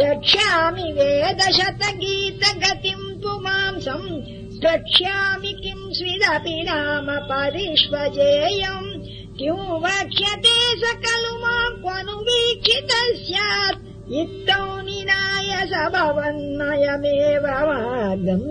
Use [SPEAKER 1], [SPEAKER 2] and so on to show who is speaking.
[SPEAKER 1] द्रक्ष्यामि वेदशतगीतगतिम् पुमांसम् मांसम् किम् स्विदपि नाम परिष्वजेयम् किम् वक्ष्यते स खलु माम् क्वनुवीक्षित स्यात्। इत्थौ निनाय स भवन्नयमेव वागम्